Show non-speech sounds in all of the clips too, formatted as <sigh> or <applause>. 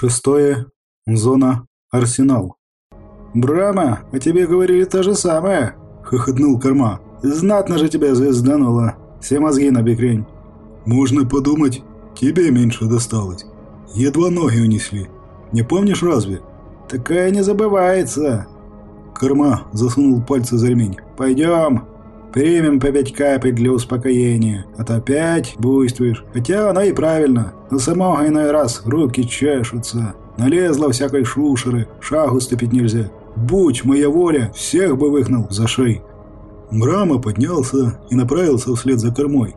Шестое. Зона. Арсенал. «Брама, о тебе говорили то же самое!» — хохотнул Корма. «Знатно же тебя звездануло! Все мозги на бекрень!» «Можно подумать, тебе меньше досталось. Едва ноги унесли. Не помнишь разве?» «Такая не забывается!» Корма засунул пальцы за ремень. «Пойдем, примем по пять капель для успокоения, а то опять буйствуешь. Хотя оно и правильно, но самого иной раз руки чешутся. Налезло всякой шушеры, шагу ступить нельзя. Будь моя воля, всех бы выхнул за шеи». Брама поднялся и направился вслед за кормой.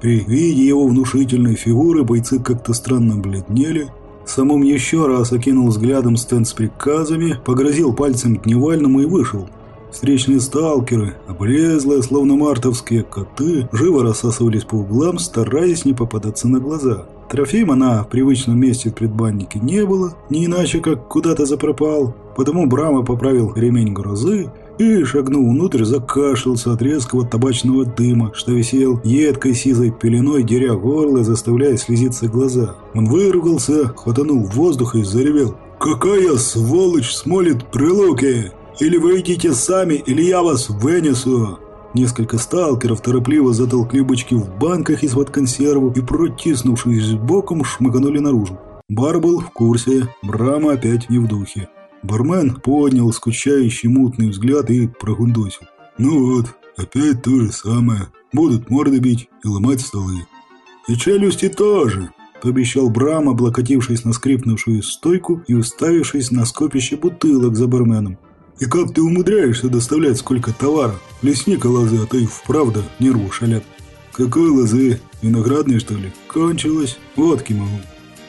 При виде его внушительной фигуры бойцы как-то странно бледнели, Самум еще раз окинул взглядом стенд с приказами, погрозил пальцем Дневальному и вышел. Встречные сталкеры, облезлые, словно мартовские коты, живо рассасывались по углам, стараясь не попадаться на глаза. Трофима на привычном месте в предбаннике не было, не иначе как куда-то запропал, потому Брама поправил ремень грозы и, шагнув внутрь, закашлялся от резкого табачного дыма, что висел едкой сизой пеленой, деря горло, заставляя слезиться глаза. Он выругался, хватанул воздух и заревел. «Какая сволочь смолит прилуки! Или вы идите сами, или я вас вынесу!» Несколько сталкеров торопливо затолкли бычки в банках из-под консерву и, протиснувшись боком, шмыганули наружу. Бар был в курсе, Брама опять не в духе. Бармен поднял скучающий мутный взгляд и прогундосил. «Ну вот, опять то же самое. Будут морды бить и ломать столы». «И челюсти тоже», – пообещал Брам, облокотившись на скрипнувшую стойку и уставившись на скопище бутылок за барменом. «И как ты умудряешься доставлять сколько товара? Лесника лозы, а и вправду нерву шалят». «Какой лозы? Виноградной, что ли? Кончилось. Водки могу».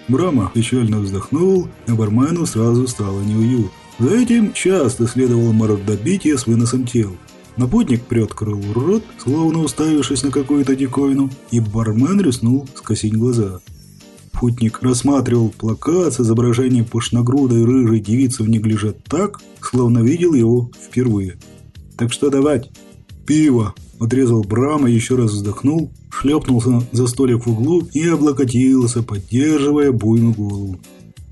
Брама печально вздохнул, а бармену сразу стало неуютно. За этим часто следовало мордобитие с выносом тел. Напутник приоткрыл рот, словно уставившись на какую-то диковину, и бармен рискнул скосить глаза. Путник рассматривал плакат с изображением пушногрудой рыжей девицы в неглиже так, словно видел его впервые. «Так что давать?» «Пиво!» – отрезал Брама, еще раз вздохнул, шлепнулся за столик в углу и облокотился, поддерживая буйную голову.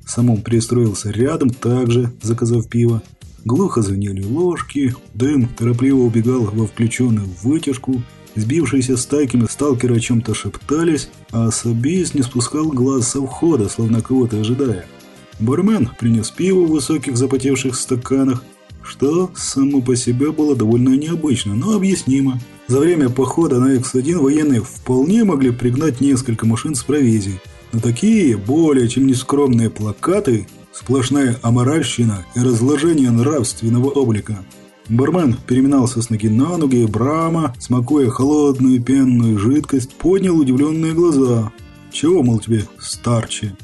Самом пристроился рядом, также заказав пиво. Глухо звенели ложки, дым торопливо убегал во включенную вытяжку, сбившиеся стайками сталкеры о чем-то шептались, а особист не спускал глаз со входа, словно кого-то ожидая. Бармен принес пиво в высоких запотевших стаканах, что само по себе было довольно необычно, но объяснимо. За время похода на X1 военные вполне могли пригнать несколько машин с провизией. Но такие, более чем нескромные плакаты, сплошная аморальщина и разложение нравственного облика. Бармен переминался с ноги на ноги, и Брама, смакуя холодную пенную жидкость, поднял удивленные глаза. «Чего, мол, тебе, старче?»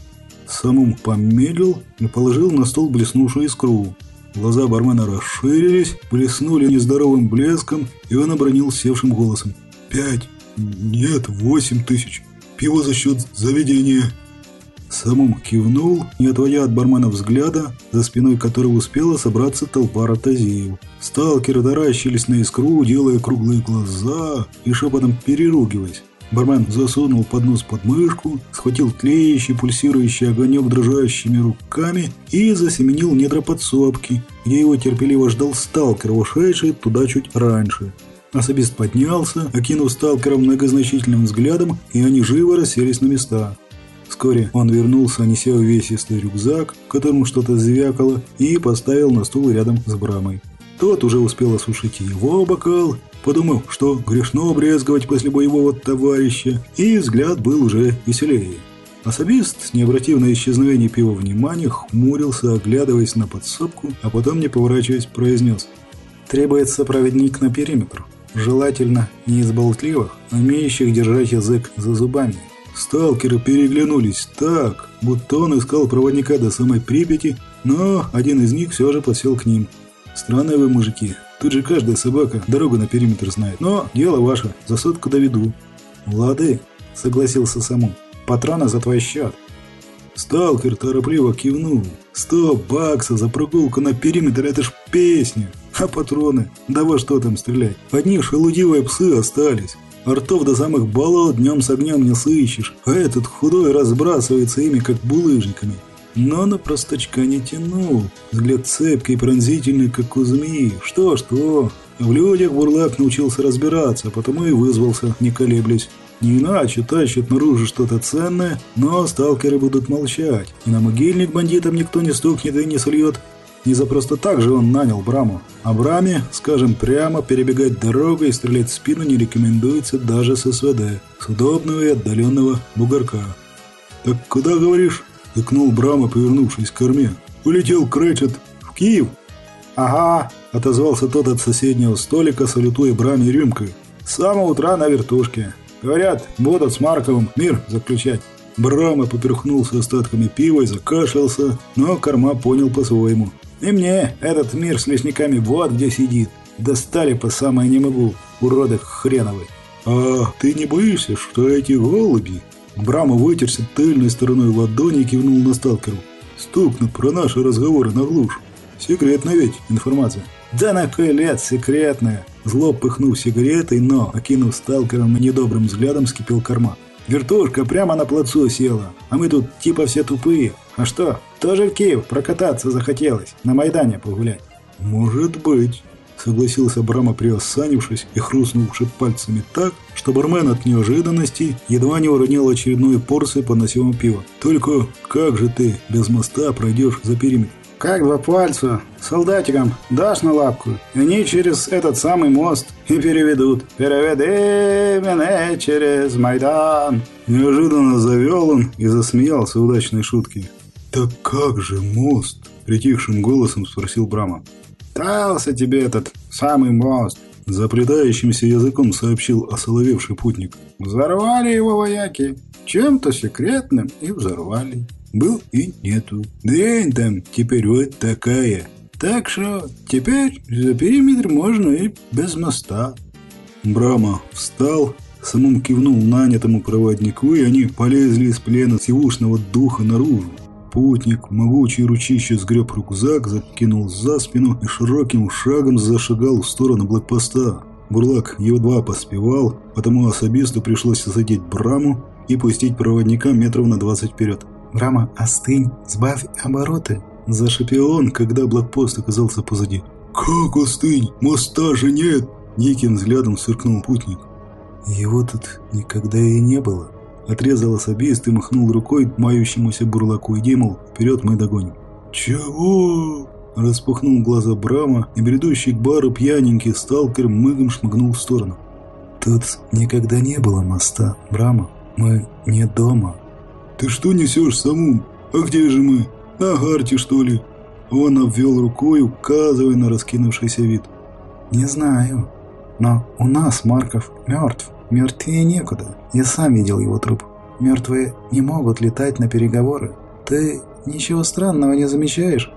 Самум помедлил и положил на стол блеснувшую искру. Глаза бармена расширились, блеснули нездоровым блеском, и он обронил севшим голосом. «Пять! Нет, восемь тысяч! Пиво за счет заведения!» Самум кивнул, не отводя от бармена взгляда, за спиной которого успела собраться толпа ротозеев. Сталкеры таращились на искру, делая круглые глаза и шепотом переругиваясь. Бармен засунул поднос под мышку, схватил тлеющий, пульсирующий огонек дрожащими руками и засеменил недра подсобки, где его терпеливо ждал сталкер, вошедший туда чуть раньше. Особист поднялся, окинув сталкером многозначительным взглядом, и они живо расселись на места. Вскоре он вернулся, неся увесистый рюкзак, в котором что-то звякало, и поставил на стул рядом с Брамой. Тот уже успел осушить его бокал подумав, что грешно брезговать после боевого товарища, и взгляд был уже веселее. Особист, не обратив на исчезновение пива внимания, хмурился, оглядываясь на подсобку, а потом, не поворачиваясь, произнес «Требуется проводник на периметр, желательно не из болтливых, умеющих держать язык за зубами». Сталкеры переглянулись так, будто он искал проводника до самой Припяти, но один из них все же подсел к ним. «Странные вы мужики, Тут же каждая собака дорогу на периметр знает. Но дело ваше, за сотку доведу. Лады, согласился саму. Патроны за твой счет. Сталкер торопливо кивнул. Сто баксов за прогулку на периметр – это ж песня. А патроны? Да во что там стрелять? Одни шелудивые псы остались. Ртов до самых болот днем с огнем не сыщешь, а этот худой разбрасывается ими, как булыжниками. но на простачка не тянул. Взгляд цепкий, пронзительный, как у змеи. Что-что, в людях Бурлак научился разбираться, потому и вызвался, не колеблясь. Не иначе тащат наружу что-то ценное, но сталкеры будут молчать. И на могильник бандитам никто не стукнет и не сольет. Не за просто так же он нанял Браму. А Браме, скажем прямо, перебегать дорогу и стрелять в спину не рекомендуется даже с СВД, с удобного и отдаленного бугорка. «Так куда, говоришь?» – икнул Брама, повернувшись к корме. «Улетел Кречет. В Киев?» «Ага», – отозвался тот от соседнего столика, салютуя Браме рюмкой. «С самого утра на вертушке. Говорят, будут с Марковым мир заключать». Брама поперхнулся остатками пива и закашлялся, но корма понял по-своему. «И мне этот мир с лесниками вот где сидит. Достали по самое не могу, уроды хреновы». «А ты не боишься, что эти голуби...» Брама вытерся тыльной стороной ладони и кивнул на сталкеру. «Стукнут про наши разговоры на глушь. Секретная ведь информация». «Да на кой лет секретная?» Зло пыхнув сигаретой, но, окинув сталкером недобрым взглядом, скипел корма. «Вертушка прямо на плацу села, а мы тут типа все тупые. А что, тоже в Киев прокататься захотелось, на Майдане погулять?» «Может быть», — согласился Брама, приосанившись и хрустнувши пальцами так, что бармен от неожиданности едва не уронил очередную порцию поносимого пива. «Только как же ты без моста пройдешь за периметр?» Как два пальца. Солдатикам дашь на лапку, и они через этот самый мост и переведут. «Переведи меня через Майдан!» Неожиданно завел он и засмеялся удачной шутки. «Так как же мост?» – притихшим голосом спросил Брама. «Дался тебе этот самый мост!» Заплетающимся языком сообщил осоловевший путник. «Взорвали его вояки. Чем-то секретным и взорвали» был и нету. Дрянь там теперь вот такая. Так что теперь за периметр можно и без моста. Брама встал, самым кивнул нанятому проводнику, и они полезли из плена сивушного духа наружу. Путник, могучий ручище сгреб рюкзак, закинул за спину и широким шагом зашагал в сторону блокпоста. Бурлак едва поспевал, потому особисту пришлось задеть браму и пустить проводника метров на 20 вперед. «Рама, остынь, сбавь обороты!» Зашипел он, когда блокпост оказался позади. «Как остынь? Моста же нет!» Неким взглядом сверкнул путник. «Его тут никогда и не было!» Отрезал особист и махнул рукой мающемуся бурлаку и мол, вперед мы догоним. «Чего?» Распахнул глаза Брама, и бредущий к бару пьяненький сталкер мыгом шмыгнул в сторону. «Тут никогда не было моста, Брама. Мы не дома». «Ты что несешь, Самум? А где же мы? На гарте, что ли?» Он обвел рукой, указывая на раскинувшийся вид. «Не знаю. Но у нас Марков мертв. Мертвее некуда. Я сам видел его труп. Мертвые не могут летать на переговоры. Ты ничего странного не замечаешь?»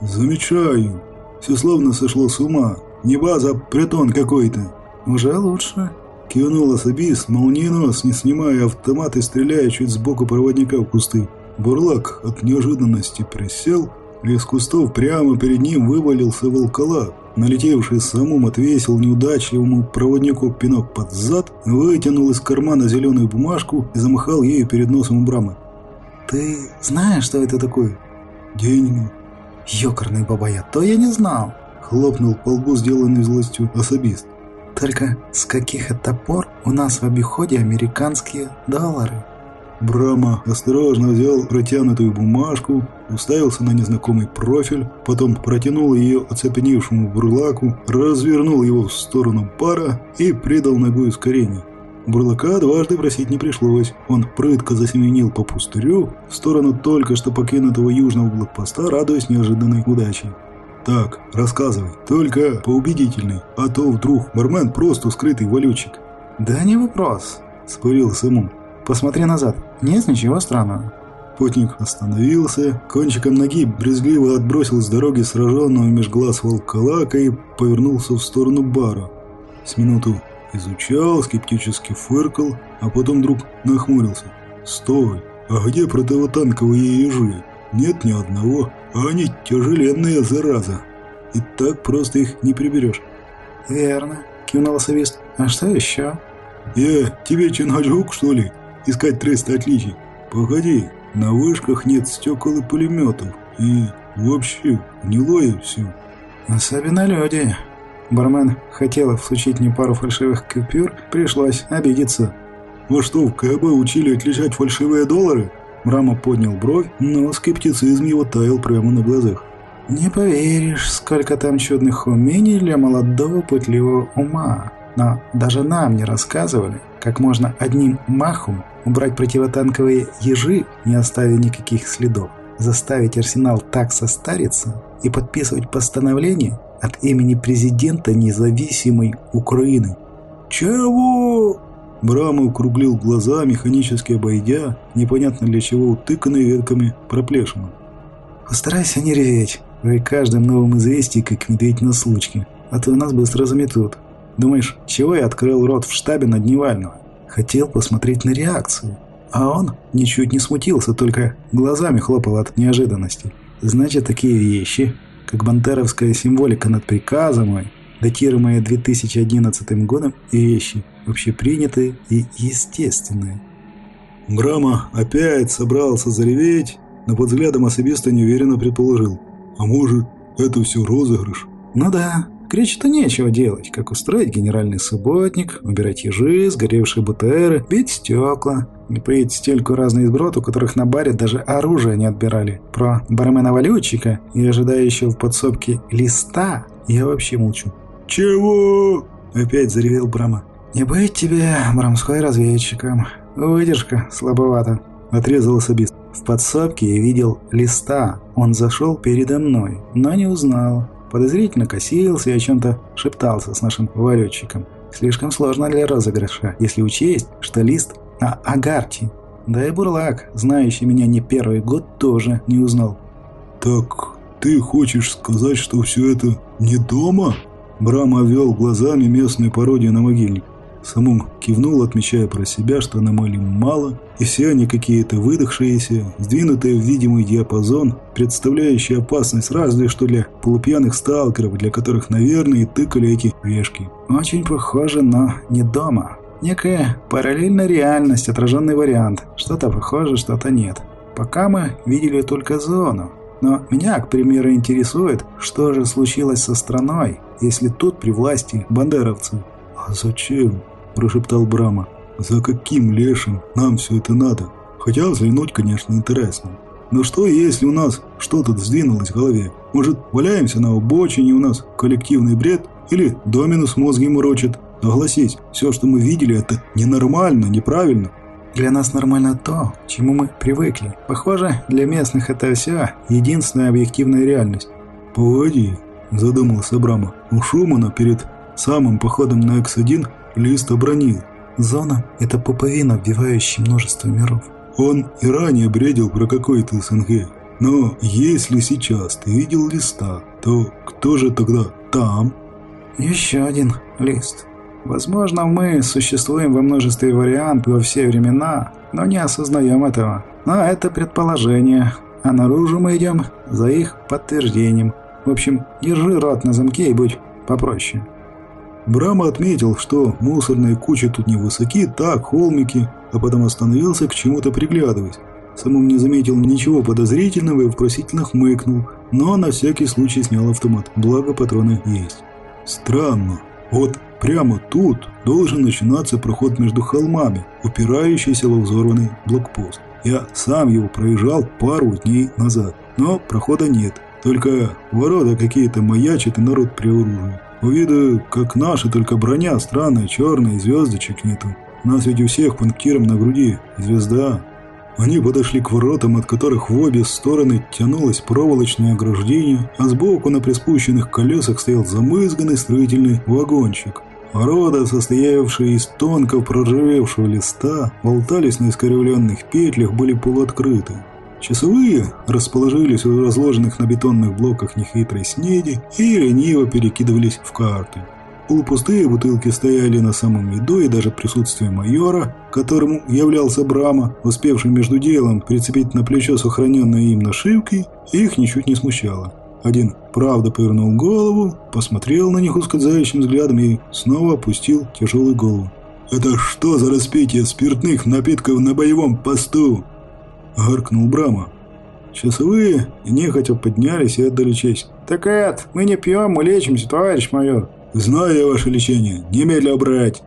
«Замечаю. Все словно сошло с ума. Не база, а притон какой-то». «Уже лучше. Кивнул особист, молниенос, не снимая автомат и стреляя чуть сбоку проводника в кусты. Бурлак от неожиданности присел, и из кустов прямо перед ним вывалился волкола. Налетевший самум отвесил неудачливому проводнику пинок под зад, вытянул из кармана зеленую бумажку и замахал ею перед носом у брамы. «Ты знаешь, что это такое?» «Деньги». «Ёкарный бабая, то я не знал!» Хлопнул по лбу сделанный злостью особист. Только с каких это пор у нас в обиходе американские доллары? Брама осторожно взял протянутую бумажку, уставился на незнакомый профиль, потом протянул ее оцепеневшему бурлаку, развернул его в сторону пара и придал ногой ускорение. Бурлака дважды просить не пришлось. Он прытко засеменил по пустырю в сторону только что покинутого южного блокпоста, радуясь неожиданной удаче. «Так, рассказывай, только поубедительный, а то вдруг бармен просто скрытый валютчик». «Да не вопрос», – спылил Сымун. «Посмотри назад, нет ничего странного». Путник остановился, кончиком ноги брезгливо отбросил с дороги сраженного меж глаз волколака и повернулся в сторону бара. С минуту изучал, скептически фыркал, а потом вдруг нахмурился. «Стой, а где противотанковые ежи? Нет ни одного». А они тяжеленные, зараза. И так просто их не приберешь. Верно, кивнул совест. А что еще? Э, тебе чингаджук, что ли? Искать 300 отличий? Погоди, На вышках нет стекол и пулеметов. И вообще гнилое все. Особенно люди. Бармен хотел всучить мне пару фальшивых купюр, пришлось обидеться. «Вы что, в КБ учили отличать фальшивые доллары?» Рама поднял бровь, но скептицизм его таял прямо на глазах. «Не поверишь, сколько там чудных умений для молодого пытливого ума. Но даже нам не рассказывали, как можно одним махом убрать противотанковые ежи, не оставив никаких следов, заставить арсенал так состариться и подписывать постановление, от имени президента независимой Украины. «Чего?» Брама укруглил глаза, механически обойдя, непонятно для чего утыканной ветками проплешину. «Постарайся не реветь. При каждом новом известии, как медведь на случке. А то нас быстро заметут. Думаешь, чего я открыл рот в штабе на Дневального? Хотел посмотреть на реакцию. А он ничуть не смутился, только глазами хлопал от неожиданности. Значит, такие вещи как бандеровская символика над приказом, датируемая 2011 годом, и вещи общепринятые и естественные. Брама опять собрался зареветь, но под взглядом особиста неуверенно предположил. А может, это все розыгрыш? Ну да, Кречету нечего делать, как устроить генеральный субботник, убирать ежи, сгоревшие БТРы, бить стекла, и поить стельку разных сброд, у которых на баре даже оружие не отбирали. Про бармена-валютчика и ожидающего в подсобке листа я вообще молчу. «Чего?» – опять заревел Брама. «Не быть тебе брамской разведчиком. Выдержка слабовата», – отрезал особист. В подсобке я видел листа. Он зашел передо мной, но не узнал. Подозрительно косился и о чем-то шептался с нашим валютчиком. Слишком сложно для розыгрыша, если учесть, что лист на Агарте. Да и Бурлак, знающий меня не первый год, тоже не узнал. «Так ты хочешь сказать, что все это не дома?» Брам обвел глазами местную пародию на могильник. Самум кивнул, отмечая про себя, что аномалий мало, и все они какие-то выдохшиеся, сдвинутые в видимый диапазон, представляющие опасность разве что для полупьяных сталкеров, для которых, наверное, и тыкали эти вешки. Очень похоже, но не дома. Некая параллельная реальность, отраженный вариант. Что-то похоже, что-то нет. Пока мы видели только зону. Но меня, к примеру, интересует, что же случилось со страной, если тут при власти бандеровцы. «А зачем?» – прошептал Брама. «За каким лешим нам все это надо? Хотя взглянуть, конечно, интересно. Но что, если у нас что-то сдвинулось в голове? Может, валяемся на обочине, у нас коллективный бред? Или Доминус мозги морочит? Согласись, все, что мы видели, это ненормально, неправильно. Для нас нормально то, к чему мы привыкли. Похоже, для местных это все единственная объективная реальность. «Погоди», – задумался Брама. У Шумана перед самым походом на X1 Лист обронил. «Зона – это пуповина, вбивающая множество миров». Он и ранее бредил про какой-то СНГ. Но если сейчас ты видел листа, то кто же тогда там? Еще один лист. Возможно, мы существуем во множестве вариантов во все времена, но не осознаем этого. Но это предположение, а наружу мы идем за их подтверждением. В общем, держи рот на замке и будь попроще. Брама отметил, что мусорные кучи тут невысоки, так, холмики, а потом остановился к чему-то приглядываясь. Самым не заметил ничего подозрительного и вопросительно хмыкнул, но на всякий случай снял автомат, благо патроны есть. Странно. Вот прямо тут должен начинаться проход между холмами, упирающийся во взорванный блокпост. Я сам его проезжал пару дней назад, но прохода нет. Только ворота какие-то маячат и народ при оружии. У вида как наши, только броня странная, черная, звездочек нету. У нас ведь у всех пунктиром на груди звезда. Они подошли к воротам, от которых в обе стороны тянулось проволочное ограждение, а сбоку на приспущенных колесах стоял замызганный строительный вагончик. Ворота, состоявшие из тонко проржавевшего листа, болтались на искривленных петлях, были полуоткрыты. Часовые расположились у разложенных на бетонных блоках нехитрой снеди и лениво перекидывались в карты. Полупустые бутылки стояли на самом виду, и даже присутствие майора, которому являлся Брама, успевший между делом прицепить на плечо сохраненные им нашивки, их ничуть не смущало. Один, правда, повернул голову, посмотрел на них ускользающим взглядом и снова опустил тяжелую голову. «Это что за распитие спиртных напитков на боевом посту?» – гаркнул Брама. Часовые нехотя поднялись и отдали честь. «Так это, мы не пьем, мы лечимся, товарищ майор». «Знаю я ваше лечение, немедля брать».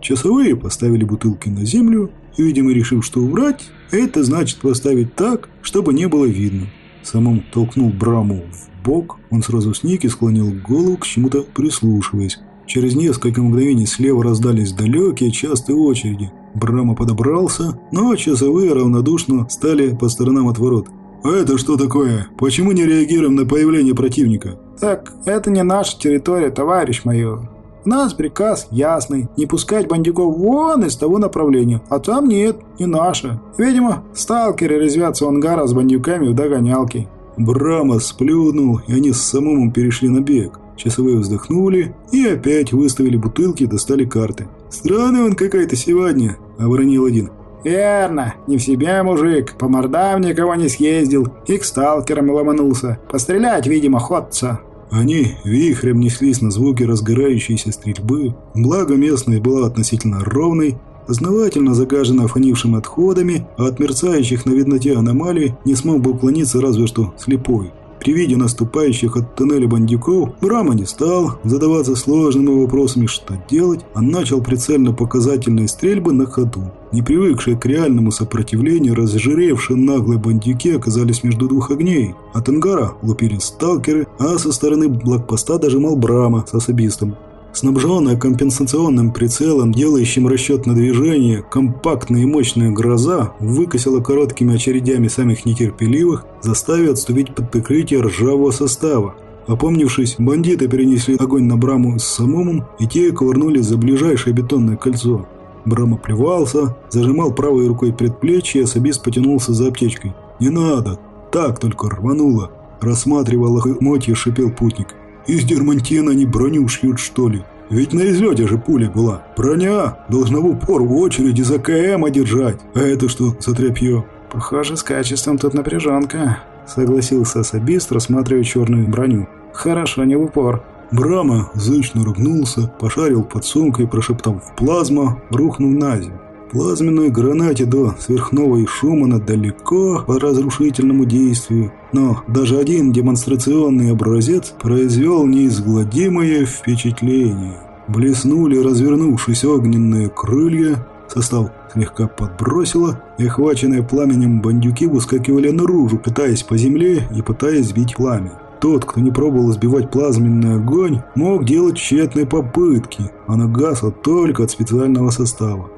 Часовые поставили бутылки на землю, и, видимо, решив, что убрать, это значит поставить так, чтобы не было видно. Самом толкнул Браму в бок, он сразу сник и склонил голову к чему-то прислушиваясь. Через несколько мгновений слева раздались далекие частые очереди. Брама подобрался, но часовые равнодушно стали по сторонам от ворот. «А это что такое? Почему не реагируем на появление противника?» «Так, это не наша территория, товарищ майор. У нас приказ ясный, не пускать бандюков вон из того направления, а там нет, не наше. Видимо, сталкеры резвятся у ангара с бандюками в догонялке». Брама сплюнул, и они с самым перешли на бег. Часовые вздохнули и опять выставили бутылки и достали карты. «Странный он какой-то сегодня», — оборонил один. «Верно, не в себя мужик, по мордам никого не съездил и к сталкерам ломанулся. Пострелять, видимо, ходца». Они вихрем неслись на звуки разгорающейся стрельбы, благо местность была относительно ровной, основательно загажена фонившими отходами, а от мерцающих на видноте аномалий не смог бы уклониться разве что слепой. При виде наступающих от тоннеля бандюков Брама не стал задаваться сложными вопросами, что делать, а начал прицельно-показательные стрельбы на ходу. Не привыкшие к реальному сопротивлению, разжиревшие наглые бандюки оказались между двух огней. От ангара лупили сталкеры, а со стороны блокпоста дожимал Брама с особистом. Снабженная компенсационным прицелом, делающим расчет на движение, компактная и мощная гроза выкосила короткими очередями самых нетерпеливых, заставив отступить под прикрытие ржавого состава. Опомнившись, бандиты перенесли огонь на Браму с самумом, и те ковырнулись за ближайшее бетонное кольцо. Брама плевался, зажимал правой рукой предплечье, и особист потянулся за аптечкой. «Не надо! Так только рвануло!» Рассматривал лохмотье, шипел путник. Из дермантина они броню шьют, что ли? Ведь на излете же пуля была. Броня должна в упор в очереди за КМ одержать. А это что за тряпье? Похоже, с качеством тут напряженка, согласился особист, рассматривая черную броню. Хорошо, не в упор. Брама зычно ругнулся, пошарил под сумкой, прошептав «плазма», рухнув на землю. Плазменной гранате до сверхновой Шумана далеко по разрушительному действию, но даже один демонстрационный образец произвел неизгладимое впечатление. Блеснули развернувшись огненные крылья, состав слегка подбросило, и охваченные пламенем бандюки выскакивали наружу, пытаясь по земле и пытаясь сбить пламя. Тот, кто не пробовал сбивать плазменный огонь, мог делать тщетные попытки, а нагасла только от специального состава.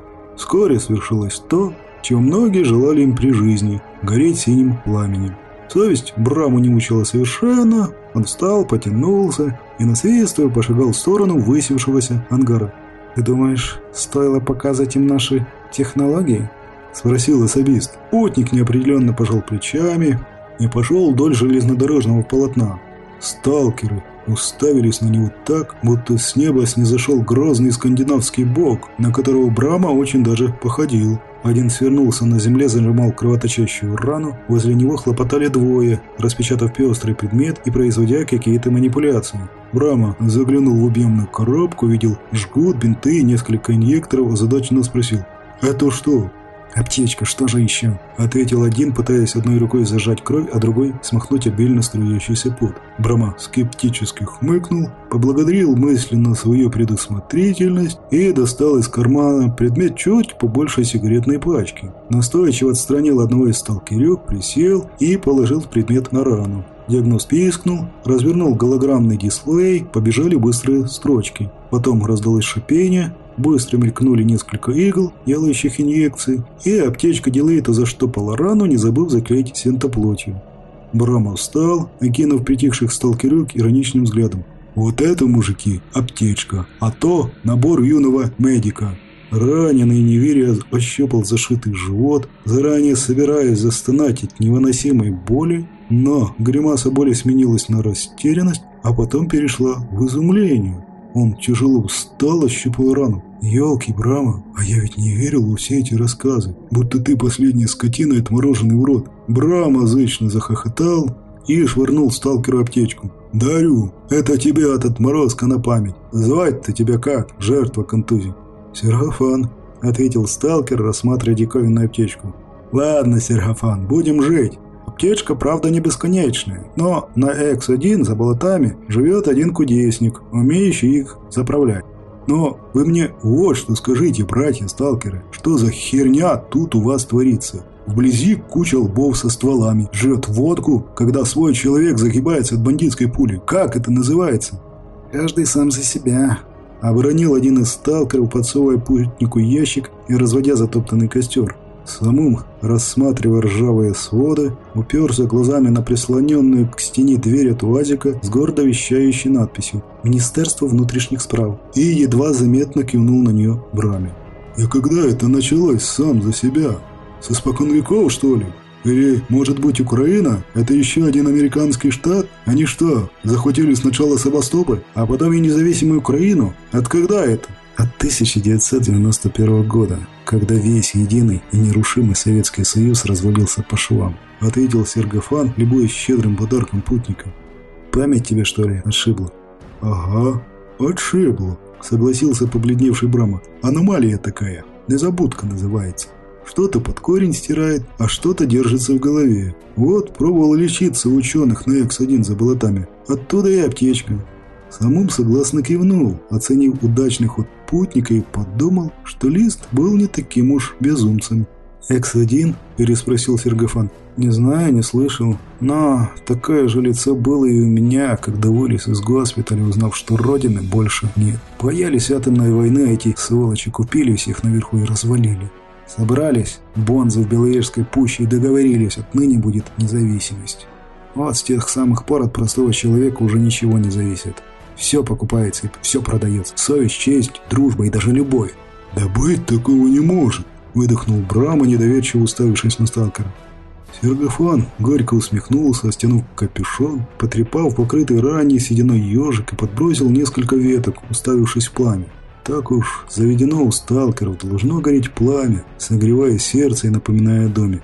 Вскоре свершилось то, чего многие желали им при жизни – гореть синим пламенем. Совесть Браму не мучила совершенно, он встал, потянулся и, насвистывая, пошагал в сторону высевшегося ангара. «Ты думаешь, стоило показать им наши технологии?» – спросил особист. Путник неопределенно пожал плечами и пошел вдоль железнодорожного полотна. Сталкеры уставились на него так, будто с неба снизошел грозный скандинавский бог, на которого Брама очень даже походил. Один свернулся на земле, зажимал кровоточащую рану, возле него хлопотали двое, распечатав пестрый предмет и производя какие-то манипуляции. Брама заглянул в объемную коробку, видел жгут, бинты и несколько инъекторов, озадаченно спросил «Это что?» «Аптечка, что же еще?» – ответил один, пытаясь одной рукой зажать кровь, а другой смахнуть обильно струящийся пот. Брама скептически хмыкнул, поблагодарил мысленно свою предусмотрительность и достал из кармана предмет чуть побольше сигаретной пачки. Настойчиво отстранил одного из сталкерек, присел и положил предмет на рану. Диагноз пискнул, развернул голограммный дисплей, побежали быстрые строчки. Потом раздалось шипение, Быстро мелькнули несколько игл, делающих инъекции, и аптечка Дилейта заштопала рану, не забыв заклеить синтоплотью. Брама встал, окинув притихших сталкерюк ироничным взглядом. «Вот это, мужики, аптечка, а то набор юного медика». Раненый неверия ощупал зашитый живот, заранее собираясь застонать от невыносимой боли, но гримаса боли сменилась на растерянность, а потом перешла в изумление. Он тяжело встал, ощупывая рану. «Елки, Брама, а я ведь не верил во все эти рассказы, будто ты последняя скотина и отмороженный в рот». Брама зычно захохотал и швырнул сталкеру аптечку. «Дарю, это тебе от отморозка на память. Звать-то тебя как, жертва контузии?» «Серафан», — ответил сталкер, рассматривая диковинную аптечку. Ладно, Сергофан, будем жить. Аптечка, правда, не бесконечная, но на X1 за болотами живет один кудесник, умеющий их заправлять. Но вы мне вот что скажите, братья-сталкеры, что за херня тут у вас творится? Вблизи куча лбов со стволами, жрет водку, когда свой человек загибается от бандитской пули. Как это называется? Каждый сам за себя. Оборонил один из сталкеров, подсовывая путнику ящик и разводя затоптанный костер. Самым, рассматривая ржавые своды, уперся глазами на прислоненную к стене дверь от УАЗика с гордо вещающей надписью «Министерство внутренних справ» и едва заметно кивнул на нее браме. «И когда это началось сам за себя? Со спокон веков, что ли? Или, может быть, Украина? Это еще один американский штат? Они что, захватили сначала Севастополь, а потом и независимую Украину? От когда это?» От 1991 года, когда весь единый и нерушимый Советский Союз развалился по швам, ответил Сергофан, любуясь щедрым подарком путника. Память тебе, что ли, отшибла? Ага, отшибла, согласился побледневший Брама. Аномалия такая, незабудка называется. Что-то под корень стирает, а что-то держится в голове. Вот, пробовал лечиться у ученых на X1 за болотами. Оттуда и аптечка. Самум согласно кивнул, оценив удачный ход путника и подумал, что Лист был не таким уж безумцем. «Экс-1?» – переспросил Сергофан. «Не знаю, не слышал. Но такое же лицо было и у меня, когда вылез из госпиталя, узнав, что Родины больше нет. Боялись атомной войны, а эти сволочи купили всех наверху и развалили. Собрались бонзы в Беловежской пуще и договорились, отныне будет независимость. Вот с тех самых пор от простого человека уже ничего не зависит. Все покупается и все продается. Совесть, честь, дружба и даже любовь. «Да быть такого не может!» – выдохнул Брама, недоверчиво уставившись на сталкера. Сергофан горько усмехнулся, стянув капюшон, потрепав покрытый ранее сединой ежик и подбросил несколько веток, уставившись в пламя. Так уж заведено у сталкеров, должно гореть пламя, согревая сердце и напоминая о доме.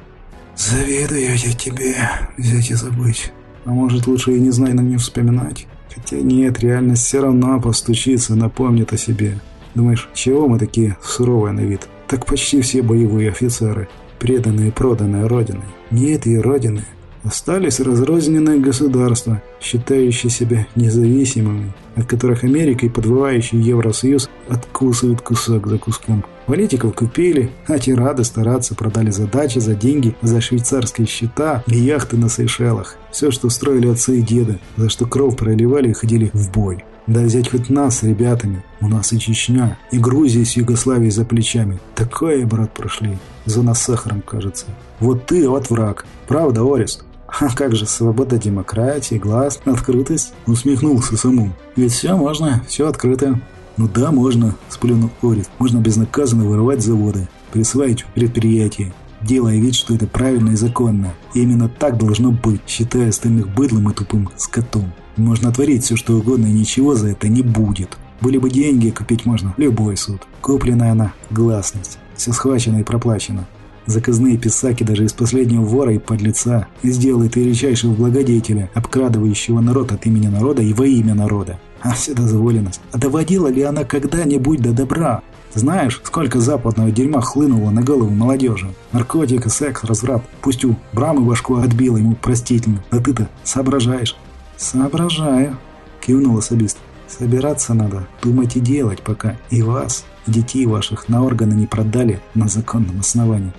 «Завидую я тебе, взять и забыть. А может, лучше и не знай на не вспоминать?» Хотя нет, реальность все равно постучится, напомнит о себе. Думаешь, чего мы такие суровые на вид? Так почти все боевые офицеры, преданные и проданные Родиной. Нет и Родины. Остались разрозненные государства, считающие себя независимыми, от которых Америка и подвывающий Евросоюз откусывают кусок за куском. Политиков купили, а те рады стараться, продали задачи за деньги, за швейцарские счета и яхты на Сейшелах. Все, что строили отцы и деды, за что кровь проливали и ходили в бой. Да взять хоть нас с ребятами. У нас и Чечня, и Грузия с Югославией за плечами. Такое, брат, прошли. За нас сахаром, кажется. Вот ты, вот враг. Правда, Орис? А <laughs> как же свобода демократии, глаз, открытость? Усмехнулся саму. Ведь все можно, все открыто. Ну да, можно, сплюнул Орис. Можно безнаказанно вырывать заводы, присваивать предприятия, делая вид, что это правильно и законно. И именно так должно быть, считая остальных быдлым и тупым скотом. Можно творить все, что угодно, и ничего за это не будет. Были бы деньги, купить можно любой суд. Купленная она гласность. Все схвачено и проплачено. Заказные писаки даже из последнего вора и подлеца сделают величайшего благодетеля, обкрадывающего народ от имени народа и во имя народа. А вседозволенность. А доводила ли она когда-нибудь до добра? Знаешь, сколько западного дерьма хлынуло на голову молодежи? Наркотика, секс, разврат. Пусть у Брамы башку отбила ему простительно. Да ты-то соображаешь. Соображаю, кивнул особист. Собираться надо, думать и делать, пока и вас, и детей ваших на органы не продали на законном основании.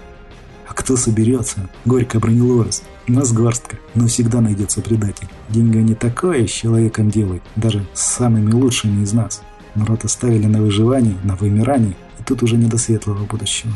Кто соберется? Горько бронил Орес. Нас горстка, но всегда найдется предатель. Деньги не такое с человеком делают, даже с самыми лучшими из нас. Народ оставили на выживание, на вымирание, и тут уже не до светлого будущего.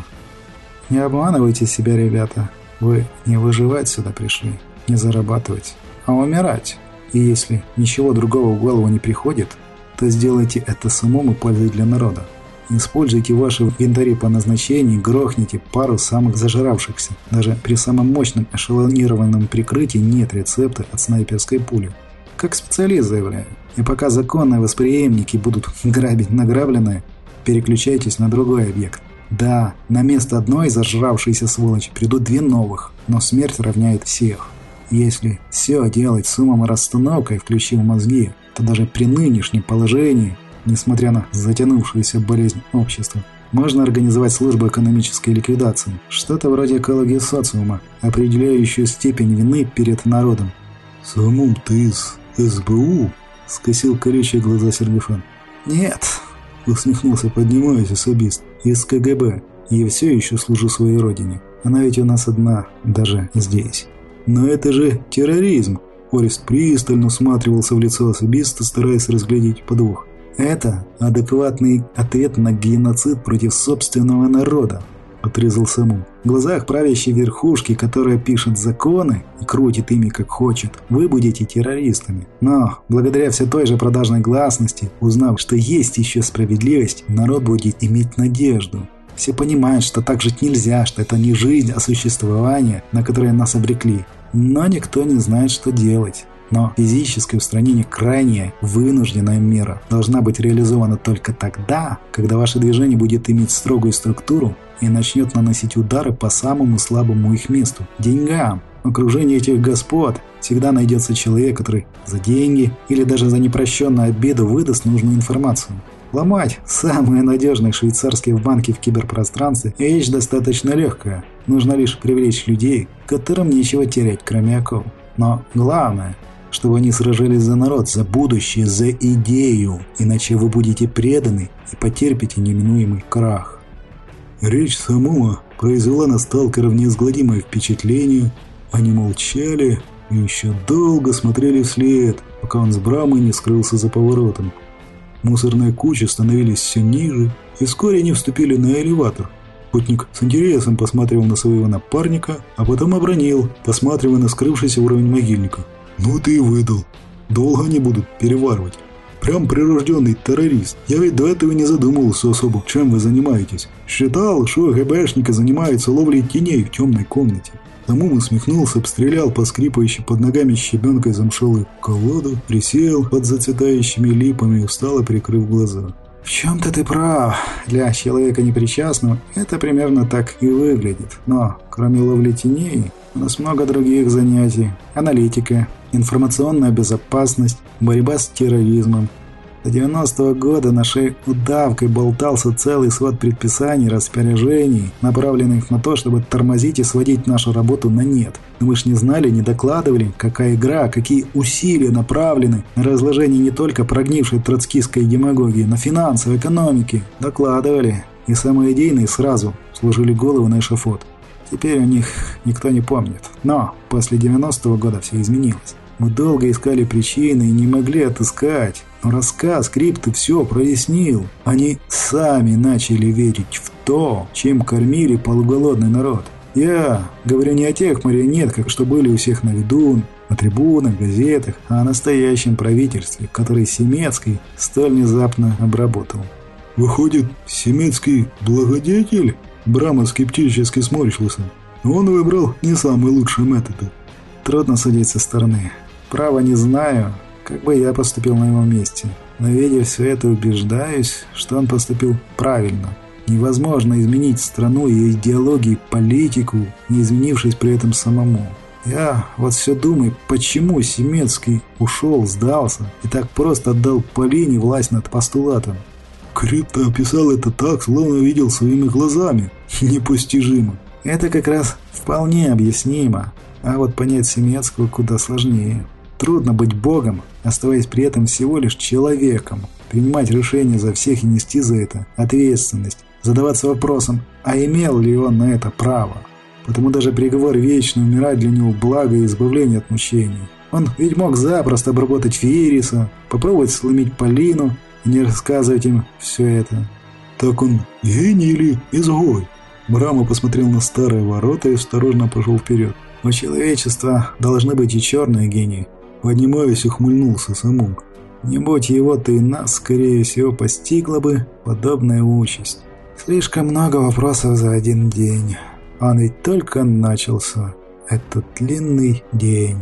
Не обманывайте себя, ребята. Вы не выживать сюда пришли, не зарабатывать, а умирать. И если ничего другого в голову не приходит, то сделайте это с умом и пользой для народа. Используйте ваши инвентари по назначению, грохните пару самых зажравшихся. Даже при самом мощном эшелонированном прикрытии нет рецепта от снайперской пули. Как специалист заявляю. И пока законные восприемники будут грабить награбленное, переключайтесь на другой объект. Да, на место одной зажравшейся сволочи придут две новых, но смерть равняет всех. Если все делать с умом и расстановкой, включив мозги, то даже при нынешнем положении несмотря на затянувшуюся болезнь общества. можно организовать службу экономической ликвидации. Что-то вроде экологии социума, определяющую степень вины перед народом. «Самум, ты из СБУ?» – скосил колючие глаза Сергифан. «Нет», – усмехнулся, поднимаясь особист. «Из КГБ. Я все еще служу своей родине. Она ведь у нас одна, даже здесь». «Но это же терроризм!» Орест пристально усматривался в лицо особиста, стараясь разглядеть подвох. «Это адекватный ответ на геноцид против собственного народа», – отрезал Саму. «В глазах правящей верхушки, которая пишет законы и крутит ими как хочет, вы будете террористами. Но, благодаря все той же продажной гласности, узнав, что есть еще справедливость, народ будет иметь надежду. Все понимают, что так жить нельзя, что это не жизнь, а существование, на которое нас обрекли. Но никто не знает, что делать. Но физическое устранение крайняя, вынужденная мера должна быть реализована только тогда, когда ваше движение будет иметь строгую структуру и начнет наносить удары по самому слабому их месту – деньгам. В окружении этих господ всегда найдется человек, который за деньги или даже за непрощенную обиду выдаст нужную информацию. Ломать самые надежные швейцарские банки в киберпространстве – вещь достаточно легкая. Нужно лишь привлечь людей, которым нечего терять, кроме оков. Но главное – чтобы они сражались за народ, за будущее, за идею, иначе вы будете преданы и потерпите неминуемый крах. Речь Самума произвела на сталкеров неизгладимое впечатление. Они молчали и еще долго смотрели вслед, пока он с Брамой не скрылся за поворотом. Мусорные кучи становились все ниже, и вскоре они вступили на элеватор. Путник с интересом посмотрел на своего напарника, а потом обронил, посматривая на скрывшийся уровень могильника – ну ты и выдал. Долго они будут переваривать. Прям прирожденный террорист. Я ведь до этого не задумывался особо, чем вы занимаетесь. Считал, что ГБшники занимаются ловлей теней в темной комнате. Тому усмехнулся, обстрелял по скрипающей под ногами щебенкой замшелую колоду, присел под зацветающими липами, устало прикрыв глаза. В чем-то ты прав. Для человека непричастного это примерно так и выглядит. Но, кроме ловли теней, у нас много других занятий. Аналитика, информационная безопасность, борьба с терроризмом. До 90-го года нашей удавкой болтался целый свод предписаний, распоряжений, направленных на то, чтобы тормозить и сводить нашу работу на нет. Но мы ж не знали, не докладывали, какая игра, какие усилия направлены на разложение не только прогнившей троцкистской демагогии, но финансовой экономики. Докладывали. И самые идейные сразу служили голову на эшафот. Теперь о них никто не помнит. Но после 90-го года все изменилось. Мы долго искали причины и не могли отыскать. Но рассказ крипты все прояснил. Они сами начали верить в то, чем кормили полуголодный народ. Я говорю не о тех марионетках, что были у всех на виду, на трибунах, газетах, а о настоящем правительстве, который Семецкий столь внезапно обработал. «Выходит, Семецкий благодетель?» Брама скептически сморщился. Он выбрал не самые лучшие методы. Трудно судить со стороны. Право не знаю, как бы я поступил на его месте. Но видя все это, убеждаюсь, что он поступил правильно. Невозможно изменить страну, и идеологию, политику, не изменившись при этом самому. Я вот все думаю, почему Семецкий ушел, сдался и так просто отдал Полине власть над постулатом. Крипто описал это так, словно видел своими глазами. Непостижимо. Это как раз вполне объяснимо. А вот понять Семецкого куда сложнее. Трудно быть богом, оставаясь при этом всего лишь человеком. Принимать решения за всех и нести за это ответственность. Задаваться вопросом, а имел ли он на это право. Потому даже приговор вечно умирать для него благо и избавление от мучений. Он ведь мог запросто обработать Фериса, попробовать сломить Полину, не рассказывать им все это. Так он гений или изгой? Брама посмотрел на старые ворота и осторожно пошел вперед. У человечества должны быть и черные гении. Поднимаясь, ухмыльнулся Самун. Не будь его, то и нас, скорее всего, постигла бы подобная участь. Слишком много вопросов за один день. Он ведь только начался. Этот длинный день.